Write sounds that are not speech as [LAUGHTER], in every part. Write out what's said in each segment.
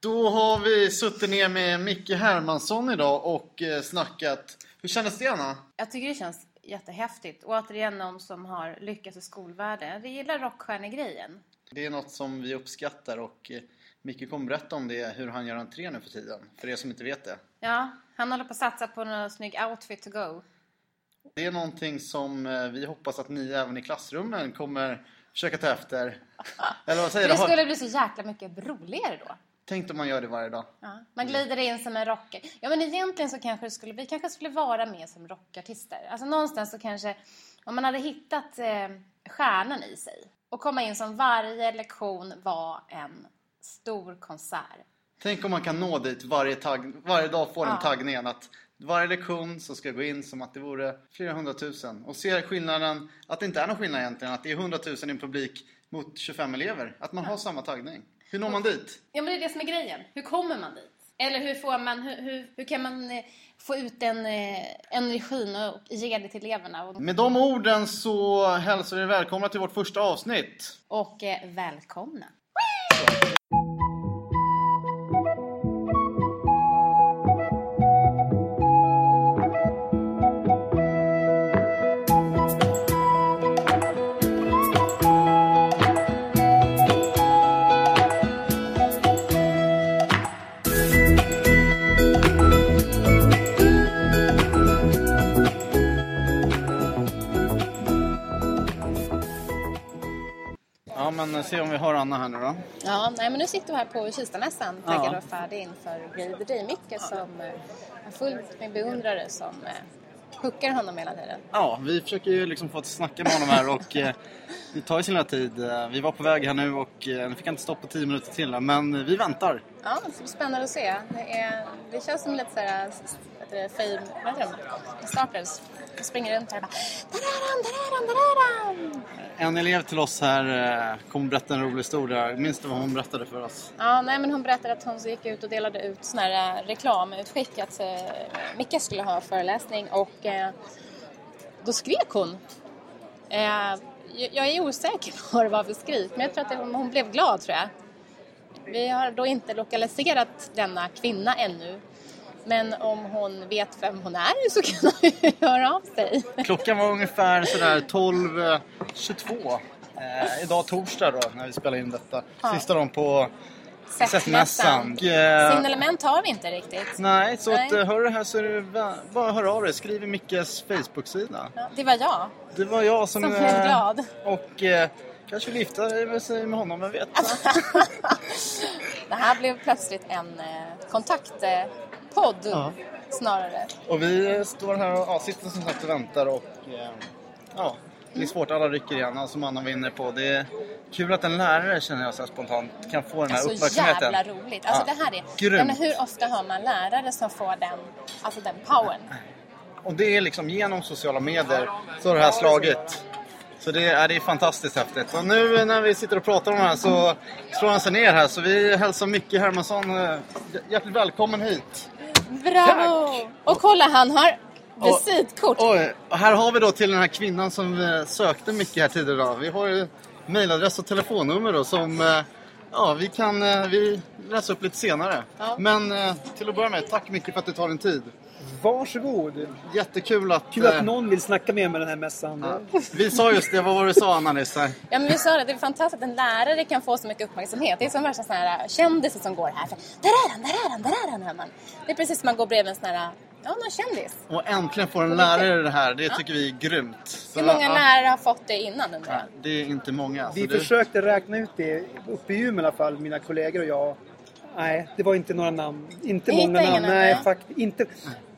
Då har vi suttit ner med Micke Hermansson idag och eh, snackat. Hur kändes det Anna? Jag tycker det känns jättehäftigt. Och återigen någon som har lyckats i skolvärlden. Jag gillar rockstjärnegrejen. Det är något som vi uppskattar och eh, Micke kommer berätta om det, hur han gör entré nu för tiden. För er som inte vet det. Ja, han håller på att satsa på en snygg outfit to go. Det är någonting som eh, vi hoppas att ni även i klassrummen kommer försöka ta efter. [LAUGHS] Eller vad säger det du? Har- skulle bli så jäkla mycket roligare då. Tänk om man gör det varje dag. Ja, man glider in som en rocker. Ja, men egentligen så kanske det skulle, vi kanske skulle vara med som rockartister. Alltså någonstans så kanske, om man hade hittat eh, stjärnan i sig och komma in som varje lektion var en stor konsert. Tänk om man kan nå dit varje, tagg, varje dag får den Ja. taggningen att varje lektion så ska jag gå in som att det vore flera hundratusen och se skillnaden, att det inte är någon skillnad egentligen, att det är hundratusen i en publik mot 25 elever. Att man har samma taggning. Hur når man dit? Ja, men det är det som är grejen. Hur kommer man dit? Eller hur får man, hur, hur, hur kan man eh, få ut den eh, energin och ge det till eleverna? Och, Med de orden så hälsar vi välkomna till vårt första avsnitt. och eh, välkomna! Se om vi har Anna här nu då. Ja, nej, men nu sitter vi här på Kistamässan, Ja. taggad och färdig inför Day. Micke som eh, har fullt med beundrare som eh, hookar honom hela tiden. Ja, vi försöker ju liksom få att snacka med honom här och eh, det tar ju sin lilla tid. Vi var på väg här nu och eh, nu fick jag inte stoppa 10 minuter till men vi väntar. Ja, det spännande att se. Det, är, det känns som lite såhär, vad heter det, fame, vad heter de? Starters. De springer runt här och bara där är han! En elev till oss här eh, kommer berätta en rolig historia. Minns du vad hon berättade för oss? Ja, nej men hon berättade att hon gick ut och delade ut sån här eh, reklamutskick att eh, Micke skulle ha föreläsning och eh, då skrek hon. Eh, jag- jag är osäker på vad det var för skrik men jag tror att det, hon blev glad tror jag. Vi har då inte lokaliserat denna kvinna ännu. Men om hon vet vem hon är så kan hon ju [LAUGHS] höra av sig. Klockan var ungefär sådär 12.22. Eh, idag torsdag då när vi spelar in detta. Ja. Sista dagen på Sättmässan. Eh, Signalement har vi inte riktigt. Nej, så att Nej. eh, hör det här så är det bara hör av dig. Skriv i Mickes Facebook-sida. Ja, det var jag. Det var jag som... Som blev eh, glad. Och eh, kanske lyfta sig med honom, vem vet? [LAUGHS] Det här blev plötsligt en eh, kontaktpodd Ja. snarare. Och vi står här och ja, sitter som sagt och väntar och eh, ja, det är svårt. Alla rycker igen, som Anna var inne på. Det är kul att en lärare känner jag så spontant kan få den här Så uppmärksamheten. jävla roligt. Alltså Ja. det här är... Grymt. Menar, hur ofta har man lärare som får den, alltså den powern? Och det är liksom genom sociala medier så har det här slagit. Så det är, det är fantastiskt häftigt. Och nu när vi sitter och pratar om det här så slår han sig ner här. Så vi hälsar Micke Hermansson eh, hjärtligt välkommen hit. Bravo! Och kolla, han har visitkort. Oj, och här har vi då till den här kvinnan som sökte Micke här tidigare idag. Vi har ju mejladress och telefonnummer då som eh, ja, vi kan eh, vi läsa upp lite senare. Ja. Men eh, till att börja med, tack Micke för att du tar din tid. Varsågod. Jättekul att... Kul att eh, någon vill snacka med mig den här mässan. Vi sa just det, vad var det du sa Anna nyss? Ja men vi sa det, det är fantastiskt att en lärare kan få så mycket uppmärksamhet. Det är som värsta sådana här kändisar som går här. För, där är han, där är han, där är han, hör man. Det är precis som man går bredvid en sån här, ja någon kändis. Och äntligen får en lärare det här, det tycker vi är grymt. Så, Hur många ja, lärare har fått det innan undrar ja, Det är inte många. Vi det, försökte räkna ut det uppe i Umeå i alla fall, mina kollegor och jag. Nej, det var inte några namn. Inte många namn. namn, Nej, nej. faktiskt inte.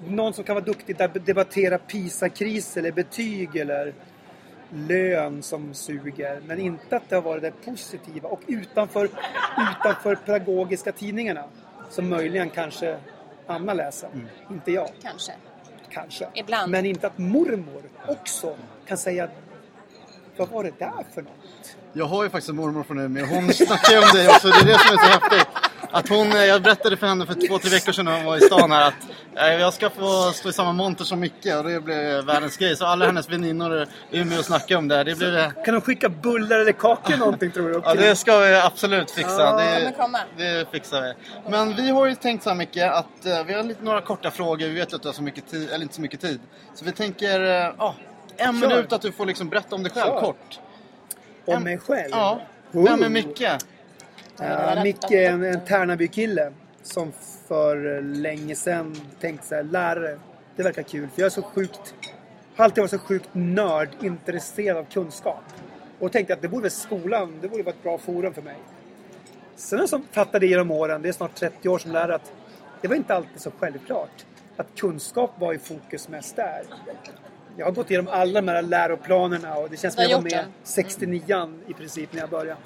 Någon som kan vara duktig att debattera PISA-kris eller betyg eller lön som suger. Men inte att det har varit det positiva. Och utanför, utanför pedagogiska tidningarna. Som möjligen kanske Anna läser. Inte jag. Kanske. Kanske. Ibland. Men inte att mormor också kan säga vad var det där för något? Jag har ju faktiskt en mormor från Umeå, hon snackar ju om dig också, det är det som är så häftigt. Att hon, eh, jag berättade för henne för två, tre veckor sedan när hon var i stan här att Nej, Jag ska få stå i samma monter som Micke och det blir världens grej. Så alla hennes väninnor är med och snackar om det här. Det blir... Kan de skicka bullar eller kakor eller någonting tror du? Ja, det ska vi absolut fixa. Det, det fixar vi. Men vi har ju tänkt så här mycket att eh, vi har lite, några korta frågor. Vi vet ju att du har så mycket tid, eller inte så mycket tid. Så vi tänker, eh, ja, en Kör. minut att du får liksom berätta om dig själv Kör. kort. Om mig själv? Ja. Oh. Vem är Micke? Ja, Micke är en, en Tärnaby-kille som för länge sedan tänkte så här, lärare, det verkar kul. För jag är så sjukt, har alltid varit så sjukt nördintresserad av kunskap. Och tänkte att det borde väl skolan, det borde vara ett bra forum för mig. Sen fattade jag genom åren, det är snart 30 år som lärare, att det var inte alltid så självklart. Att kunskap var i fokus mest där. Jag har gått igenom alla de här läroplanerna och det känns som jag var med det. 69 i princip när jag började.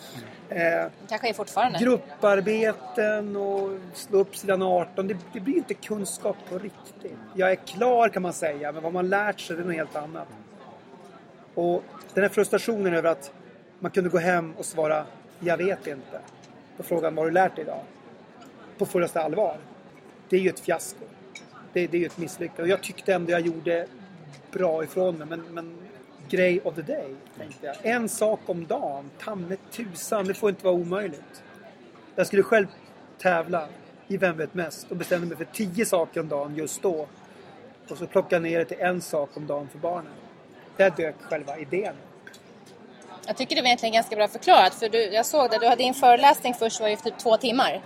Eh, Kanske är fortfarande. grupparbeten och slå upp sidan 18. Det, det blir inte kunskap på riktigt. Jag är klar kan man säga, men vad man lärt sig det är något helt annat. Och den här frustrationen över att man kunde gå hem och svara Jag vet inte. På frågan Vad har du lärt dig idag? På fullaste allvar. Det är ju ett fiasko. Det, det är ju ett misslyckande. Och jag tyckte ändå jag gjorde bra ifrån mig. Men, men grej of the day, tänkte jag. En sak om dagen. Ta mig tusan, det får inte vara omöjligt. Jag skulle själv tävla i Vem vet mest och bestämde mig för tio saker om dagen just då. Och så plockade jag ner det till en sak om dagen för barnen. Där dök själva idén. Jag tycker det var egentligen ganska bra förklarat. För du, jag såg det, du hade din föreläsning först var ju typ två timmar.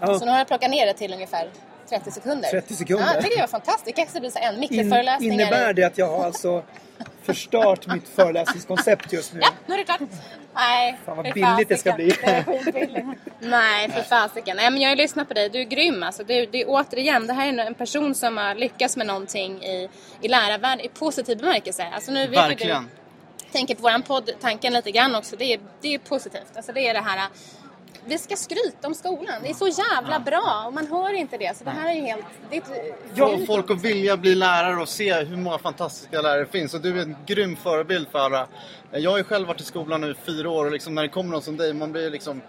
Ja. Så nu har jag plockat ner det till ungefär 30 sekunder. 30 sekunder. Ja, jag tycker det var fantastiskt. Det kanske blir så en In, mikroföreläsning. innebär eller- det att jag har alltså förstört mitt föreläsningskoncept just nu? Ja, nu är det klart. Nej, Fan, vad billigt det ska bli. Det. Nej, för fasiken. Nej, men jag har ju lyssnat på dig. Du är grym alltså. Du, det är återigen, det här är en person som har lyckats med någonting i, i lärarvärlden i positiv bemärkelse. Alltså nu vet Verkligen. du, tänker på våran podd, tanken lite grann också. Det är, det är positivt. Alltså det är det här vi ska skryta om skolan. Det är så jävla bra och man hör inte det. Så det här är helt... Det är ett, Få folk att vilja bli lärare och se hur många fantastiska lärare det finns. Och du är en grym förebild för alla. Jag har ju själv varit i skolan nu i fyra år och liksom när det kommer någon som dig, man blir liksom...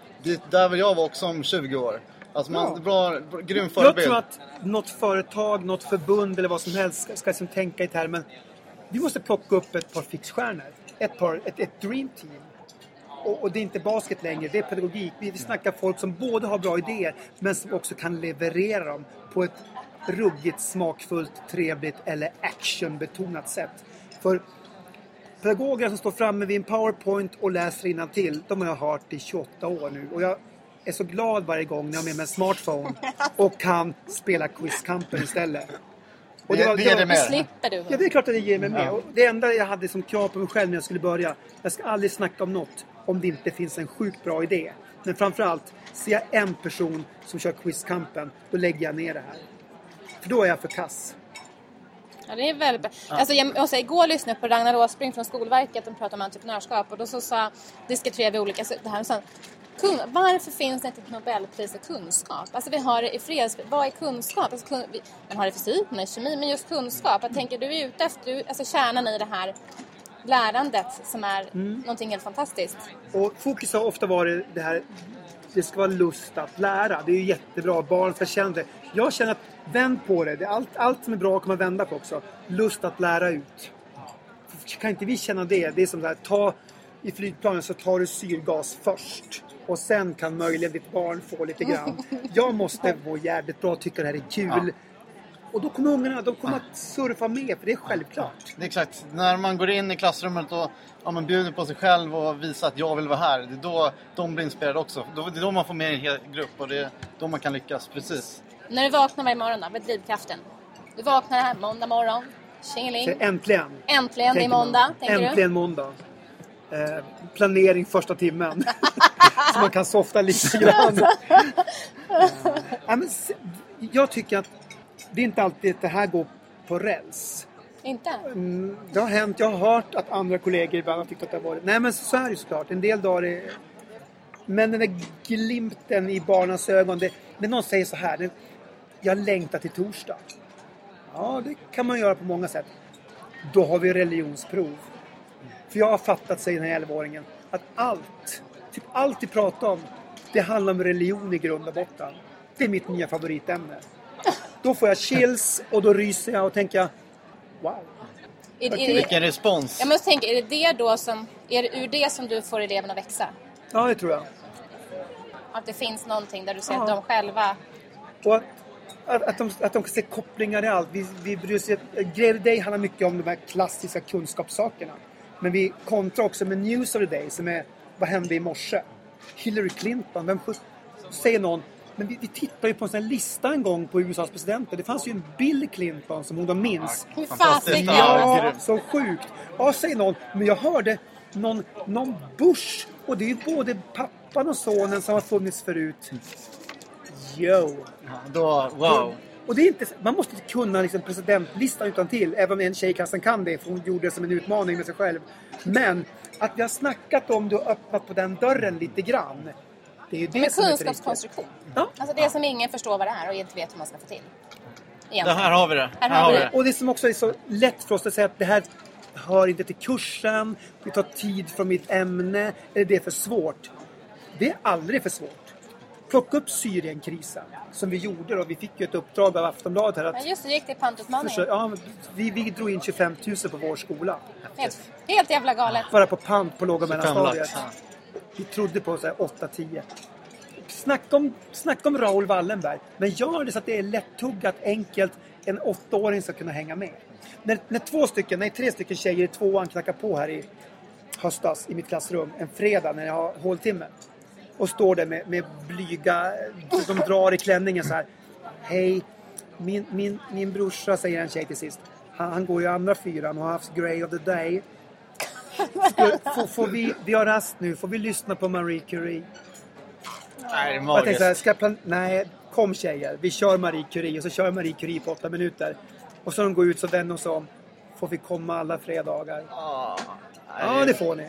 Där vill jag vara också om 20 år. Alltså man, Ja. bra, bra, grym Jag förebild. tror att något företag, något förbund eller vad som helst ska, ska liksom tänka i termen vi måste plocka upp ett par fixstjärnor. Ett, par, ett, ett dream team. Och, och det är inte basket längre, det är pedagogik. Vi, snackar folk som både har bra idéer men som också kan leverera dem på ett ruggigt smakfullt, trevligt eller actionbetonat sätt. För pedagoger som står framme vid en powerpoint och läser till, de har jag hört i 28 år nu. Och jag är så glad varje gång när jag har med mig en smartphone och kan spela quizkampen istället. Och Det- det är det Nu med. slipper du. Ja, det är klart att det ger mig med. Och det enda jag hade som krav på mig själv när jag skulle börja, jag ska aldrig snacka om något om det inte finns en sjukt bra idé. Men framförallt, ser jag en person som kör quizkampen, då lägger jag ner det här. För då är jag för kass. Ja, det är väldigt bra. Alltså, jag säga, igår lyssnade jag på Ragnar Åsbrink från Skolverket. De pratade om entreprenörskap och då så sa, diskuterade vi olika, så det här så, kun, varför finns det inte ett Nobelpris i kunskap? Alltså vi har det i freds, vad är kunskap? Alltså, kun, vi, man har det i fysik, man har det i kemi, men just kunskap. Jag tänker, du är ute efter, du, alltså kärnan i det här lärandet som är någonting helt fantastiskt. Och fokus har ofta varit det här, det ska vara lust att lära. Det är ju jättebra, barn ska känna det. Jag känner att, vänd på det. det är allt, allt som är bra kan man vända på också. Lust att lära ut. Kan inte vi känna det? Det är som det här, ta i flygplanen så tar du syrgas först. Och sen kan möjligen ditt barn få lite grann. [LAUGHS] Jag måste må jävligt bra och tycka det här är kul. Och då kommer ungarna, de kommer att surfa med, för det är självklart. Det är exakt. När man går in i klassrummet och ja, man bjuder på sig själv och visar att jag vill vara här. Det är då de blir inspirerade också. Det är då man får med en hel grupp och det är då man kan lyckas. Precis. När du vaknar varje morgon då, vad är drivkraften? Du vaknar här måndag morgon, tjingeling. äntligen. Äntligen, det är måndag, tänker du? Äntligen måndag. Eh, planering första timmen. [LAUGHS] så man kan softa lite grann. Eh, [LAUGHS] ja, men, jag tycker att det är inte alltid att det här går på räls. Inte? Mm, Det har hänt. Jag har hört att andra kollegor ibland har tyckt att det har varit... Nej men så är det såklart. En del dagar är... Men den där glimten i barnens ögon. Det... När någon säger så här. det- Jag längtar till torsdag. Ja, det kan man göra på många sätt. Då har vi religionsprov. För jag har fattat, säger den här 11-åringen, att allt, typ allt vi pratar om, det handlar om religion i grund och botten. Det är mitt nya favoritämne. Då får jag chills och då ryser jag och tänker wow. Är, är, Vilken respons. jag måste tänka, är det det då som, är det ur det som du får eleverna växa? Ja, det tror jag. Att det finns någonting där du ser Ja. att de själva... Och att, att, att, de, att de kan se kopplingar i allt. Vi, vi bryr sig, Grejer Day handlar mycket om de här klassiska kunskapssakerna. Men vi kontrar också med News of the Day som är vad hände i morse? Hillary Clinton, vem Säger någon, men vi, vi tittade ju på en sån lista en gång på USAs presidenter. Det fanns ju en Bill Clinton som hon då minns. Hur Fantastiskt. fasiken! Ja, så sjukt. Ja, säger någon. Men jag hörde någon, någon Bush. Och det är ju både pappan och sonen som har funnits förut. Yo! Ja, Då, wow. Och det är inte, man måste inte kunna liksom presidentlistan utan till även om en tjej i klassen kan det, för hon gjorde det som en utmaning med sig själv. Men att vi har snackat om det och öppnat på den dörren lite grann. Det är ju det Med som kunskapskonstruktion. Ja. Alltså det som ingen förstår vad det är och inte vet hur man ska få till. Det här har vi det. Här har vi det. Och det som också är så lätt för oss att säga att det här hör inte till kursen, det tar tid från mitt ämne, eller det är för svårt. Det är aldrig för svårt. Plocka upp Syrienkrisen, som vi gjorde då. Vi fick ju ett uppdrag av Aftonbladet här Ja att just det, gick det pantutmaningen. försöka, ja, vi, vi drog in 25 000 på vår skola. Helt, helt jävla galet. Bara på pant på låg och 25 mellanstadiet. Vi trodde på 8-10. Snacka om, snacka om Raoul Wallenberg. Men gör det så att det är lättuggat, enkelt. En åttaåring ska kunna hänga med. När, när två stycken, nej tre stycken tjejer i tvåan knackar på här i höstas i mitt klassrum en fredag när jag har håltimme. Och står där med, med blyga, de drar i klänningen så här. Hej, min, min, min brorsa säger en tjej till sist. Han, han går ju andra fyran och har haft Grey of the Day. Får, får vi, vi har rast nu, får vi lyssna på Marie Curie? Nej, det är Och jag tänkte så här, magiskt. jag plan- Nej, kom tjejer. Vi kör Marie Curie och så kör Marie Curie på åtta minuter. Och så de går ut så vänder de sig om. Får vi komma alla fredagar? Ah, Ja, det får ni.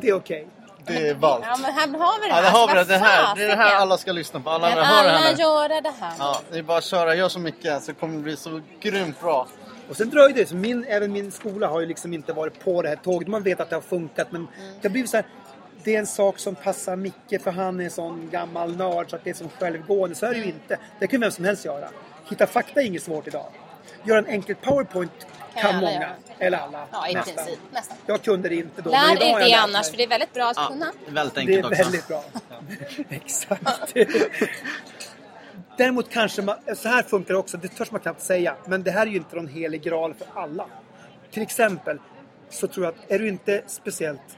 Det är okej. Det är ballt. Ja men här har vi det Ja, här. det har vi det. Det här, det är det här alla ska lyssna på. Alla det alla här nu. göra det här? Ja, det är bara att köra. Gör så mycket så kommer det bli så grymt bra. Och sen dröjde det. Så min, även min skola har ju liksom inte varit på det här tåget. Man vet att det har funkat men det har blivit så här. Det är en sak som passar Micke för han är en sån gammal nörd så att det är som självgående. Så är det ju inte. Det kan vem som helst göra. Hitta fakta är inget svårt idag. Göra en enkel powerpoint Kan alla många. göra. Eller alla. Ja, i nästan. princip. Nästan. Jag kunde det inte då. Lär dig jag det annars mig. för det är väldigt bra att Ja, kunna. det är väldigt Det enkelt är också. väldigt bra. [LAUGHS] Exakt. Däremot kanske man, så här funkar det också, det törs man knappt säga. Men det här är ju inte någon helig graal för alla. Till exempel så tror jag att är du inte speciellt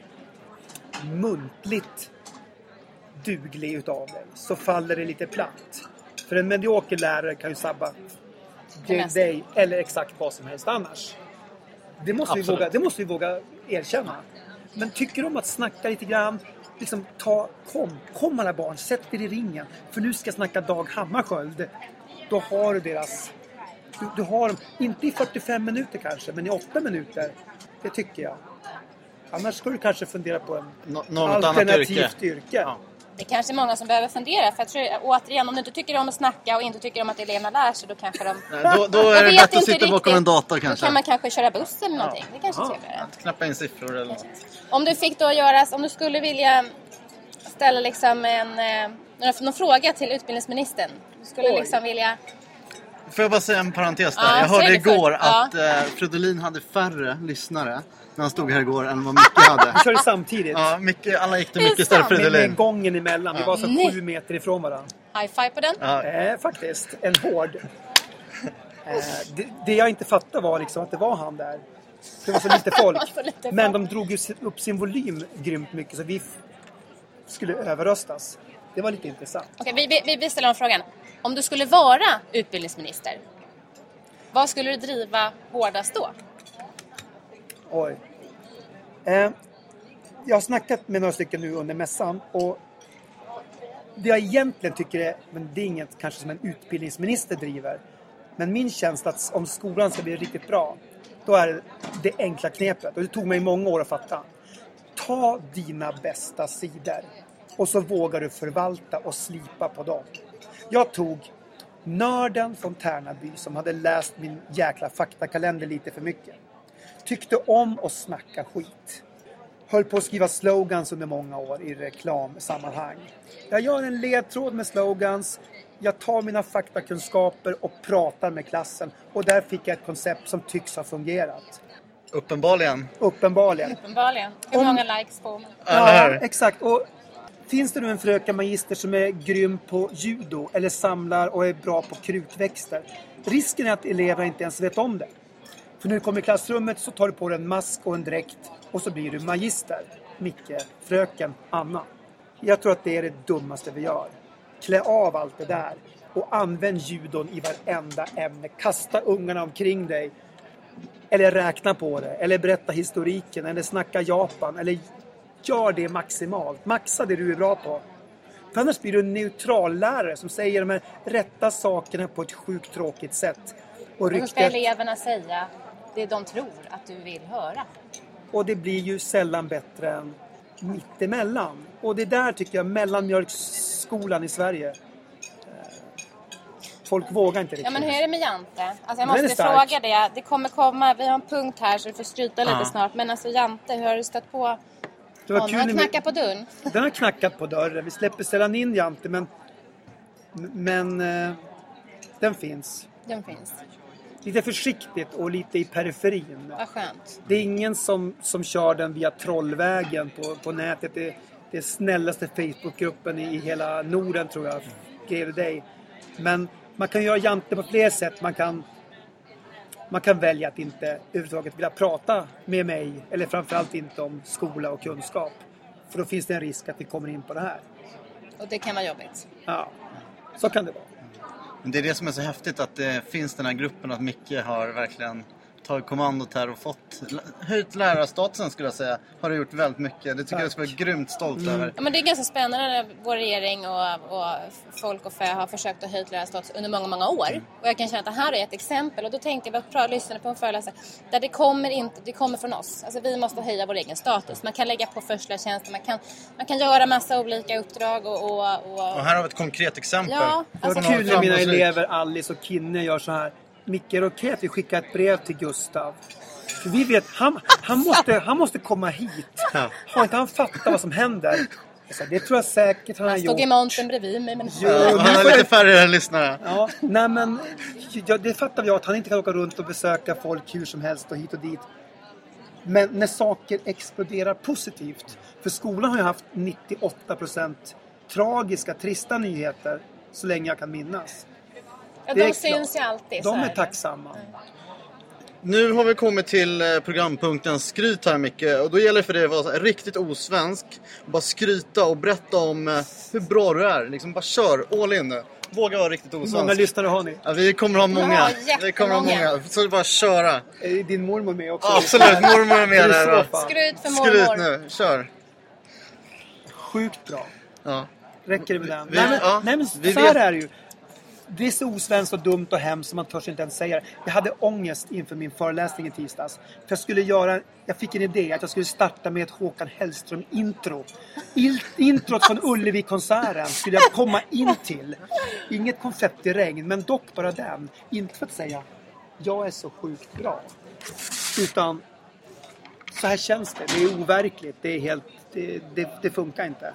muntligt duglig utav dig så faller det lite platt. För en medioker lärare kan ju sabba Det mesta. dig eller exakt vad som helst annars. Det måste, vi våga, det måste vi våga erkänna. Men tycker du om att snacka lite grann, liksom ta, kom, kom alla barn, sätt er i ringen. För nu ska jag snacka Dag Hammarskjöld. Då har du deras... Du, du har dem, inte i 45 minuter kanske, men i 8 minuter. Det tycker jag. Annars ska du kanske fundera på en Nå- något annat alternativt yrke. yrke. Ja. Det kanske är många som behöver fundera. För jag tror, återigen, om du inte tycker om att snacka och inte tycker om att eleverna lär sig, då kanske de... Nej, Då, då är det lätt att sitta bakom riktigt. en dator Då kanske. kan man kanske köra buss eller någonting. Det kanske är Ja. trevligare. Knappa in siffror eller något. Om du fick då göra, om du skulle vilja ställa liksom en, eh, någon, någon fråga till utbildningsministern. Du skulle Oj. liksom vilja... Får jag bara säga en parentes där? Ja, jag hörde igår först. Ja. att eh, Fridolin hade färre lyssnare när han stod här igår än vad Micke hade. Vi körde samtidigt. Ja, Micke, alla gick till Det är Micke istället för. Med, med Fridolin. gången emellan. Vi var så Nej. sju meter ifrån varandra. High five på den. Ja, Eh, faktiskt. En hård. Eh, det, det jag inte fattade var liksom att det var han där. Det var så lite [LAUGHS] folk. Så lite Men de drog ju upp sin volym grymt mycket så vi f- skulle överröstas. Det var lite intressant. Okej, vi, vi, vi ställer om frågan. Om du skulle vara utbildningsminister, vad skulle du driva hårdast då? Oj. Eh, jag har snackat med några stycken nu under mässan och det jag egentligen tycker är, men det är inget kanske som en utbildningsminister driver. Men min känsla att om skolan ska bli riktigt bra, då är det det enkla knepet. Och det tog mig många år att fatta. Ta dina bästa sidor och så vågar du förvalta och slipa på dem. Jag tog nörden från Tärnaby som hade läst min jäkla faktakalender lite för mycket. Tyckte om att snacka skit. Höll på att skriva slogans under många år i reklamsammanhang. Jag gör en ledtråd med slogans. Jag tar mina faktakunskaper och pratar med klassen. Och där fick jag ett koncept som tycks ha fungerat. Uppenbarligen. Uppenbarligen. Uppenbarligen. Hur Om- många likes får man? Ja, exakt. Och finns det nu en fröken magister som är grym på judo eller samlar och är bra på krukväxter. Risken är att eleverna inte ens vet om det. För när du kommer i klassrummet så tar du på dig en mask och en dräkt och så blir du magister. Micke, fröken, Anna. Jag tror att det är det dummaste vi gör. Klä av allt det där och använd judon i varenda ämne. Kasta ungarna omkring dig. Eller räkna på det, eller berätta historiken, eller snacka Japan, eller gör det maximalt. Maxa det du är bra på. För annars blir du en neutral lärare som säger de här rätta sakerna på ett sjukt tråkigt sätt. Och så ska ryktet, eleverna säga det de tror att du vill höra. och det blir ju sällan bättre än mittemellan. Och det där tycker jag, mellanmjölksskolan i Sverige. eh, Folk vågar inte Ja riktigt. men hur är det med Jante? Alltså jag måste stark. fråga det. Det kommer komma, vi har en punkt här så du får skryta lite Ja. snart. Men alltså Jante, hur har du stött på det var honom? Han knackar på dörren. [LAUGHS] Den har knackat på dörren. Vi släpper sällan in Jante men, men eh, den finns. Den finns. Lite försiktigt och lite i periferin. Vad skönt. Det är ingen som, som kör den via trollvägen på, på nätet. Det, det är snällaste Facebookgruppen i, i hela Norden tror jag. Grev dig. Men man kan göra Jante på fler sätt. Man kan, man kan välja att inte överhuvudtaget vilja prata med mig. Eller framförallt inte om skola och kunskap. För då finns det en risk att vi kommer in på det här. Och det kan vara jobbigt. Ja, så kan det vara. Men det är det som är så häftigt att det finns den här gruppen att Micke har verkligen tagit kommandot här och fått höjt lärarstatusen skulle jag säga. Har du gjort väldigt mycket. Det tycker jag du ska vara grymt stolt över. Ja, men det är ganska spännande när vår regering och, och folk och fä har försökt att höja lärarstatus under många, många år. Och jag kan känna att det här är ett exempel. Och då tänkte jag, jag lyssnade på en föreläsare, där det kommer inte, det kommer från oss. Alltså vi måste höja vår egen status. Man kan lägga på första man kan, man kan göra massa olika uppdrag och... och, och, Och här har vi ett konkret exempel. Ja, alltså- kul när mina elever Alice och Kinne gör så här. Micke, är det okej att vi skickar ett brev till Gustav? För vi vet, han, han, måste, han måste komma hit. Ja. Har inte han fattat vad som händer? Sa, det tror jag säkert han har han stod gjort. i montern bredvid mig. Men... Jo, Ja, nu han har lite färre lyssnare. Ja, nej men ja, det fattar jag att han inte kan åka runt och besöka folk hur som helst och hit och dit. Men när saker exploderar positivt. För skolan har ju haft 98% tragiska, trista nyheter så länge jag kan minnas. Ja, det är de klart. syns ju alltid. så De är det. tacksamma. Nu har vi kommit till eh, programpunkten Skryt här Micke. Och då gäller det för dig att vara riktigt osvensk. Bara skryta och berätta om eh, hur bra du är. Liksom bara kör all in nu. Våga vara riktigt Hur många osvensk. lyssnare har ni? Ja, vi kommer ha många. Ja, vi kommer ha många. Så är bara köra. Är din mormor med också? Absolut, mormor är med där. då. Skryt för Skryt mormor. nu, kör. Sjukt bra. Ja. Räcker det med den? Vi- nej, men, ja, nej, men vi så här är det ju. Det är så osvenskt och dumt och hemskt så man törs inte ens säga det. Jag hade ångest inför min föreläsning i tisdags. För jag skulle göra, jag fick en idé att jag skulle starta med ett Håkan Hellström-intro. Introt från Ullevi-konserten skulle jag komma in till. Inget konfettiregn, men dock bara den. Inte för att säga jag är så sjukt bra. Utan så här känns det. Det är overkligt. Det är helt, det, det, det funkar inte.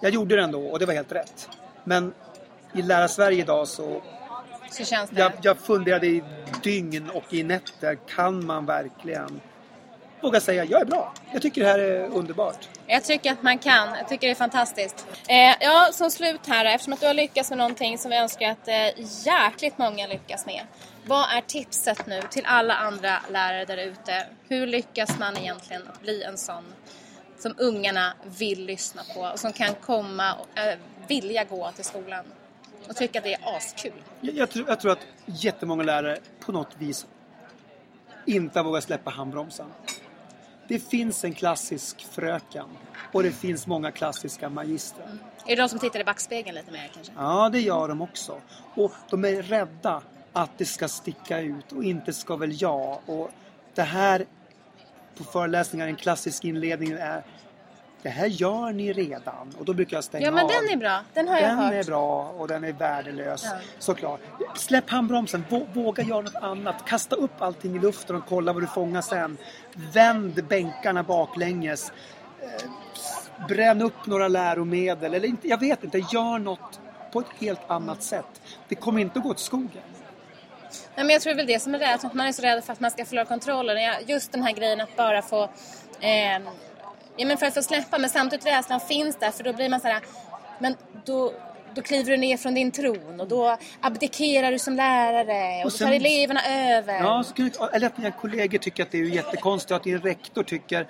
Jag gjorde det ändå och det var helt rätt. Men i Lära Sverige idag så Så känns det. jag, jag funderade i dygn och i nätter. Kan man verkligen våga säga jag är bra? Jag tycker det här är underbart. Jag tycker att man kan. Jag tycker det är fantastiskt. Eh, ja, som slut här eftersom att du har lyckats med någonting som vi önskar att eh, jäkligt många lyckas med. Vad är tipset nu till alla andra lärare där ute? Hur lyckas man egentligen att bli en sån som ungarna vill lyssna på och som kan komma och eh, vilja gå till skolan och tycka att det är askul? Jag, jag, tror, jag tror att jättemånga lärare på något vis inte har vågat släppa handbromsen. Det finns en klassisk fröken och det finns många klassiska magistrar. Är det de som tittar i backspegeln lite mer kanske? Ja, det gör de också. Och de är rädda att det ska sticka ut och inte ska väl jag. Och det här på föreläsningar, en klassisk inledning är det här gör ni redan. Och då brukar jag stänga Ja, men av. den är bra. Den har jag Den hört. är bra och den är värdelös. Ja. Såklart. Släpp handbromsen. Vå- Våga göra något annat. Kasta upp allting i luften och kolla vad du fångar sen. Vänd bänkarna baklänges. Eh, Bränn upp några läromedel. Eller inte, jag vet inte. Gör något på ett helt annat sätt. Det kommer inte att gå åt skogen. Nej, men jag tror väl det som är rädd, att man är så rädd för att man ska förlora kontrollen. Just den här grejen att bara få... Eh, ja, men för att få släppa, men samtidigt rädslan finns där för då blir man så här... Men då, då kliver du ner från din tron och då abdikerar du som lärare och, Och då sen- tar eleverna över. Ja, kan, eller att dina kollegor tycker att det är jättekonstigt. Att din rektor tycker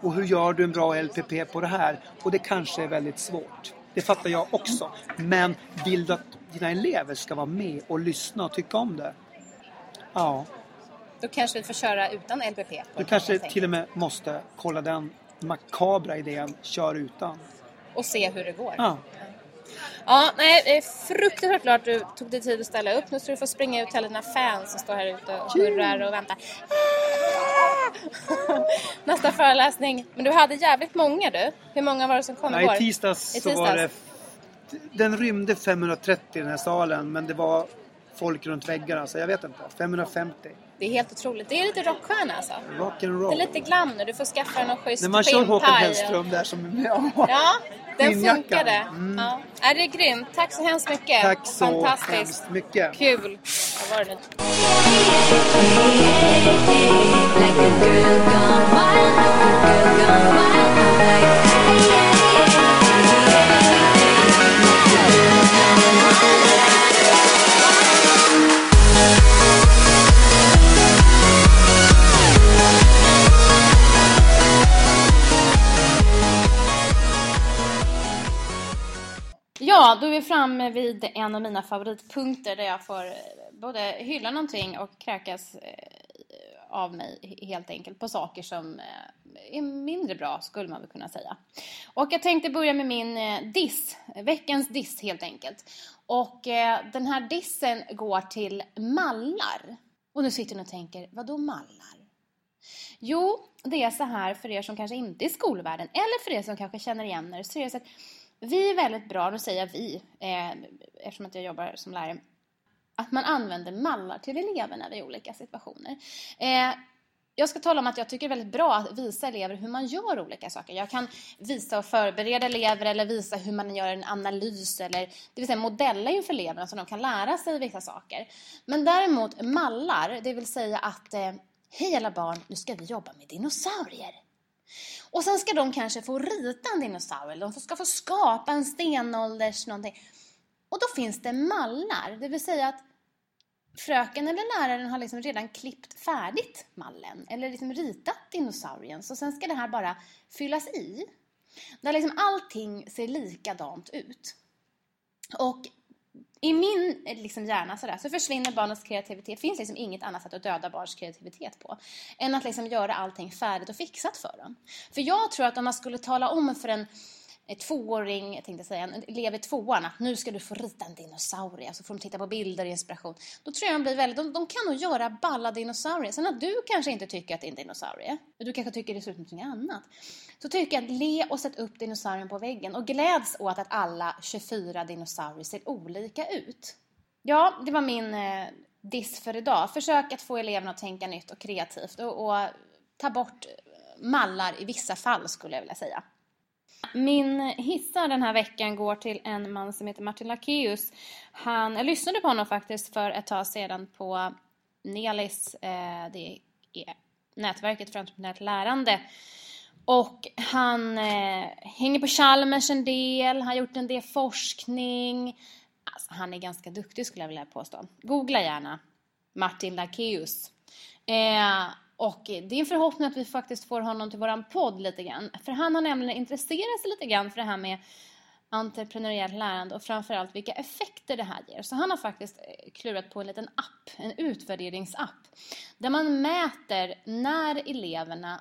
och hur gör du en bra LPP på det här? Och det kanske är väldigt svårt. Det fattar jag också. Men vill du att dina elever ska vara med och lyssna och tycka om det? Ja, Då kanske vi får köra utan LPP. du kanske till och med måste kolla den makabra idén, kör utan. Och se hur det går. Ja. Ja, nej, det är fruktansvärt klart du tog dig tid att ställa upp. Nu ska du få springa ut till alla dina fans som står här ute och hurrar och väntar. Nästa föreläsning. Men du hade jävligt många du. Hur många var det som kom Nej, igår? I tisdags I så var det... tisdags? Den rymde 530 i den här salen men det var folk runt väggarna så jag vet inte. 550. Det är helt otroligt. Det är lite rockstjärna alltså. Rock and Det roll. är lite glam nu. Du får skaffa dig någon schysst När man kör Håkan Hellström där som... Ja. Ja, den funkade. Mm. Ja. Är det är grymt. Tack så hemskt mycket. Tack så Fantastiskt. hemskt mycket. Kul. Vad var det nu? Framme vid en av mina favoritpunkter där jag får eh, både hylla någonting och kräkas eh, av mig helt enkelt på saker som eh, är mindre bra skulle man väl kunna säga. Och jag tänkte börja med min diss, veckans diss helt enkelt. Och den här dissen går till mallar. Och nu sitter ni och tänker, vad då mallar? Jo, det är så här för er som kanske inte är i skolvärlden eller för er som kanske känner igen er så är det så att vi är väldigt bra, nu säger jag vi, eh, eftersom att jag jobbar som lärare, att man använder mallar till eleverna vid olika situationer. Eh, jag ska tala om att jag tycker det är väldigt bra att visa elever hur man gör olika saker. Jag kan visa och förbereda elever eller visa hur man gör en analys eller det vill säga modella inför eleverna så de kan lära sig vissa saker. Men däremot mallar, det vill säga att eh, Hej alla barn, nu ska vi jobba med dinosaurier. Och sen ska de kanske få rita en dinosaurie, de ska få skapa en stenålders någonting. Och då finns det mallar, det vill säga att fröken eller läraren har liksom redan klippt färdigt mallen eller liksom ritat dinosaurien. Så sen ska det här bara fyllas i. Där liksom allting ser likadant ut. Och i min eh, liksom, hjärna sådär, så försvinner barnets kreativitet. Det finns liksom inget annat sätt att döda barns kreativitet på. Än att liksom göra allting färdigt och fixat för dem. För jag tror att om man skulle tala om för en en tvååring, jag tänkte säga, en elev i tvåan att nu ska du få rita en dinosaurie. Så får de titta på bilder och inspiration. Då tror jag de blir väldigt, de, de kan nog göra balla dinosaurier. Sen att du kanske inte tycker att det är en dinosaurie. Du kanske tycker det ser ut som någonting annat. Så tycker jag att le och sätt upp dinosaurien på väggen. Och gläds åt att alla 24 dinosaurier ser olika ut. Ja, det var min eh, diss för idag. Försök att få eleverna att tänka nytt och kreativt. Och, och ta bort mallar i vissa fall skulle jag vilja säga. Min hissa den här veckan går till en man som heter Martin Lakeus. Han, jag lyssnade på honom faktiskt för ett tag sedan på Nelis, eh, det är nätverket för entreprenöriellt lärande. Och han eh, hänger på Chalmers en del, han har gjort en del forskning. Alltså, han är ganska duktig skulle jag vilja påstå. Googla gärna Martin Lakeus. Eh, och det är en förhoppning att vi faktiskt får honom till våran podd lite grann. För han har nämligen intresserat sig lite grann för det här med entreprenöriellt lärande och framförallt vilka effekter det här ger. Så han har faktiskt eh, klurat på en liten app, en utvärderingsapp. Där man mäter när eleverna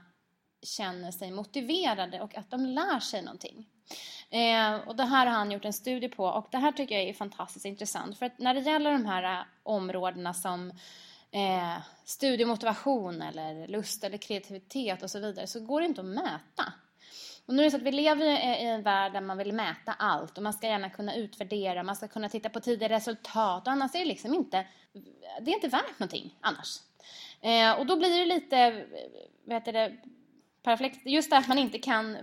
känner sig motiverade och att de lär sig någonting. Eh, och det här har han gjort en studie på och det här tycker jag är fantastiskt intressant. För att när det gäller de här eh, områdena som eh, studiemotivation eller lust eller kreativitet och så vidare så går det inte att mäta. Och nu är det så att vi lever i en värld där man vill mäta allt och man ska gärna kunna utvärdera, man ska kunna titta på tidigare resultat och annars är det liksom inte, det är inte värt någonting annars. Eh, och då blir det lite, vad heter det, perfekt, just det att man inte kan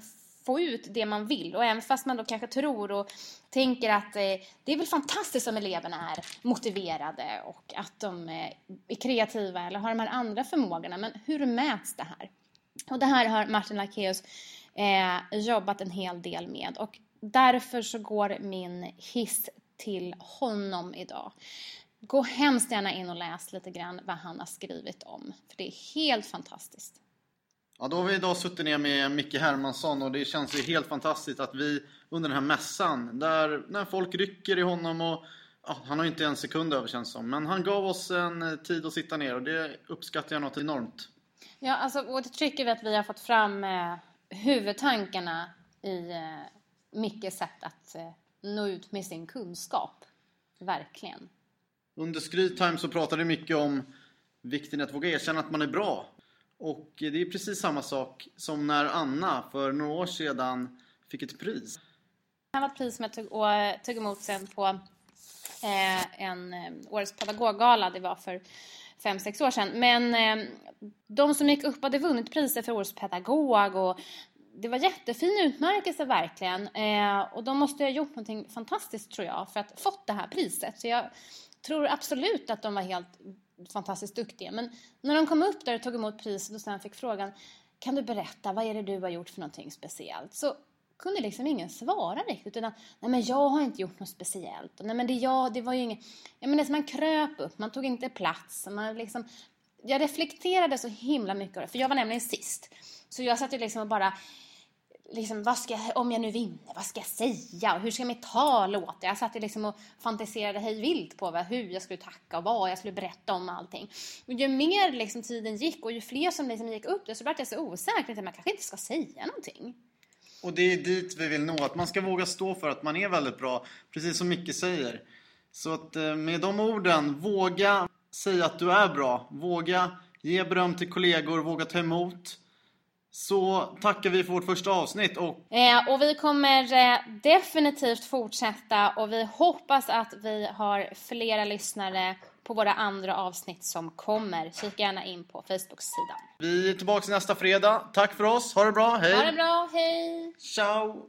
få ut det man vill och även fast man då kanske tror och tänker att eh, det är väl fantastiskt om eleverna är motiverade och att de eh, är kreativa eller har de här andra förmågorna. Men hur mäts det här? Och det här har Martin Lackeus eh, jobbat en hel del med och därför så går min hiss till honom idag. Gå hemskt gärna in och läs lite grann vad han har skrivit om, för det är helt fantastiskt. Ja, då har vi idag suttit ner med Micke Hermansson och det känns ju helt fantastiskt att vi under den här mässan, där när folk rycker i honom och ja, han har inte en sekund över känns som, men han gav oss en eh, tid att sitta ner och det uppskattar jag något enormt. Ja, alltså, och det tycker vi att vi har fått fram eh, huvudtankarna i eh, Mickes sätt att eh, nå ut med sin kunskap. Verkligen. Under Skryttime så pratade vi mycket om vikten att våga erkänna att man är bra. Och det är precis samma sak som när Anna för några år sedan fick ett pris. Det här var ett pris som jag tog, och, tog emot sen på eh, en eh, Årets pedagoggala. Det var för fem sex år sedan. Men eh, de som gick upp hade vunnit priser för Årets pedagog och det var jättefin utmärkelse verkligen. Eh, och de måste ha gjort någonting fantastiskt tror jag för att fått det här priset. Så jag tror absolut att de var helt fantastiskt duktiga. Men när de kom upp där och tog emot priset och sen fick frågan Kan du berätta, vad är det du har gjort för någonting speciellt? Så kunde liksom ingen svara riktigt. Utan, nej men jag har inte gjort något speciellt. Och, nej men det, jag, det var ju inget... Jag men alltså, man kröp upp, man tog inte plats. Man liksom, jag reflekterade så himla mycket av det, för jag var nämligen sist. Så jag satt ju liksom och bara liksom, vad ska jag, om jag nu vinner, vad ska jag säga och hur ska mitt tal låta? Jag satt ju liksom och fantiserade hej vilt på vad, hur jag skulle tacka och vad jag skulle berätta om allting. Och ju mer liksom tiden gick och ju fler som liksom gick upp det så blev jag så osäker att man kanske inte ska säga någonting. Och det är dit vi vill nå, att man ska våga stå för att man är väldigt bra, precis som Micke säger. Så att eh, med de orden, våga säga att du är bra. Våga ge beröm till kollegor, våga ta emot. Så tackar vi för vårt första avsnitt och Eh, och vi kommer eh, definitivt fortsätta och vi hoppas att vi har flera lyssnare på våra andra avsnitt som kommer. Kika gärna in på Facebook-sidan. vi är tillbaka nästa fredag. Tack för oss, ha det bra, hej! Ha det bra, hej! Ciao!